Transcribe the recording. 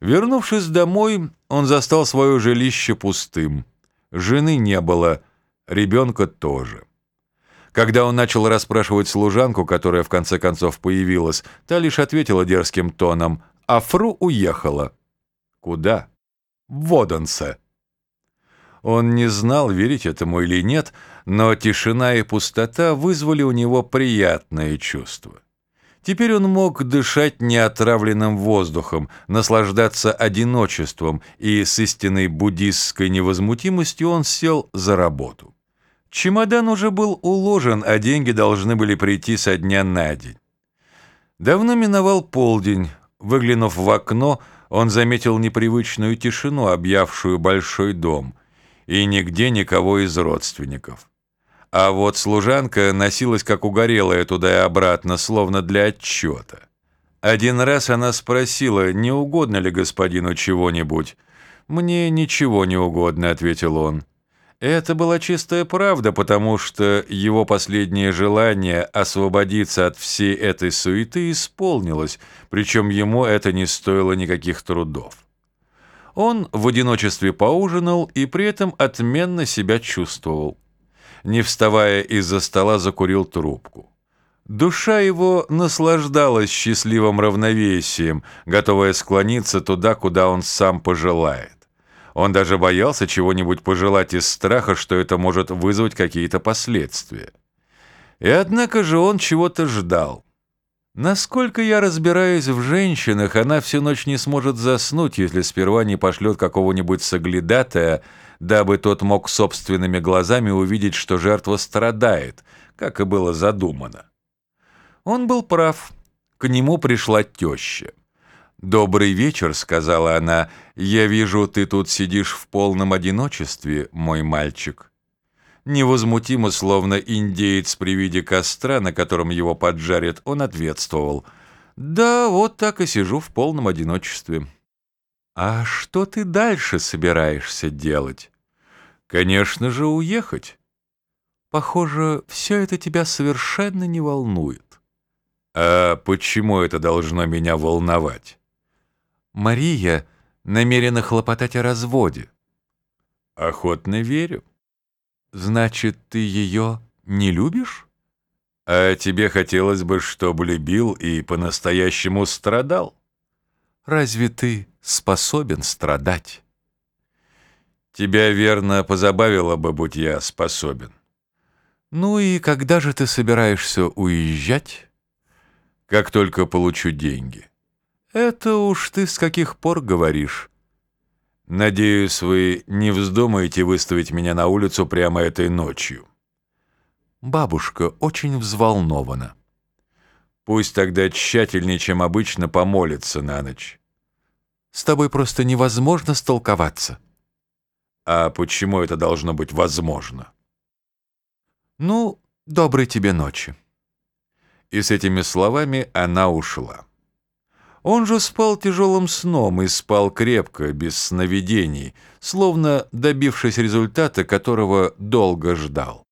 Вернувшись домой, он застал свое жилище пустым. Жены не было, ребенка тоже. Когда он начал расспрашивать служанку, которая в конце концов появилась, та лишь ответила дерзким тоном, а Фру уехала. Куда? В Воденсе. Он не знал, верить этому или нет, но тишина и пустота вызвали у него приятное чувство. Теперь он мог дышать неотравленным воздухом, наслаждаться одиночеством, и с истинной буддистской невозмутимостью он сел за работу. Чемодан уже был уложен, а деньги должны были прийти со дня на день. Давно миновал полдень. Выглянув в окно, он заметил непривычную тишину, объявшую большой дом, и нигде никого из родственников. А вот служанка носилась как угорелая туда и обратно, словно для отчета. Один раз она спросила, не угодно ли господину чего-нибудь. «Мне ничего не угодно», — ответил он. Это была чистая правда, потому что его последнее желание освободиться от всей этой суеты исполнилось, причем ему это не стоило никаких трудов. Он в одиночестве поужинал и при этом отменно себя чувствовал не вставая из-за стола, закурил трубку. Душа его наслаждалась счастливым равновесием, готовая склониться туда, куда он сам пожелает. Он даже боялся чего-нибудь пожелать из страха, что это может вызвать какие-то последствия. И однако же он чего-то ждал. Насколько я разбираюсь в женщинах, она всю ночь не сможет заснуть, если сперва не пошлет какого-нибудь соглядатая, дабы тот мог собственными глазами увидеть, что жертва страдает, как и было задумано. Он был прав. К нему пришла теща. «Добрый вечер», — сказала она. «Я вижу, ты тут сидишь в полном одиночестве, мой мальчик». Невозмутимо, словно индеец при виде костра, на котором его поджарят, он ответствовал. «Да, вот так и сижу в полном одиночестве». «А что ты дальше собираешься делать?» «Конечно же, уехать». «Похоже, все это тебя совершенно не волнует». «А почему это должно меня волновать?» «Мария намерена хлопотать о разводе». «Охотно верю». «Значит, ты ее не любишь?» «А тебе хотелось бы, чтобы любил и по-настоящему страдал?» «Разве ты способен страдать?» «Тебя, верно, позабавило бы, будь я способен». «Ну и когда же ты собираешься уезжать?» «Как только получу деньги». «Это уж ты с каких пор говоришь?» Надеюсь, вы не вздумаете выставить меня на улицу прямо этой ночью. Бабушка очень взволнована. Пусть тогда тщательнее, чем обычно, помолится на ночь. С тобой просто невозможно столковаться. А почему это должно быть возможно? Ну, доброй тебе ночи. И с этими словами она ушла. Он же спал тяжелым сном и спал крепко, без сновидений, словно добившись результата, которого долго ждал.